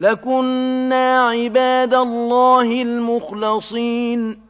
لَكُنَّا عِبَادَ اللَّهِ الْمُخْلَصِينَ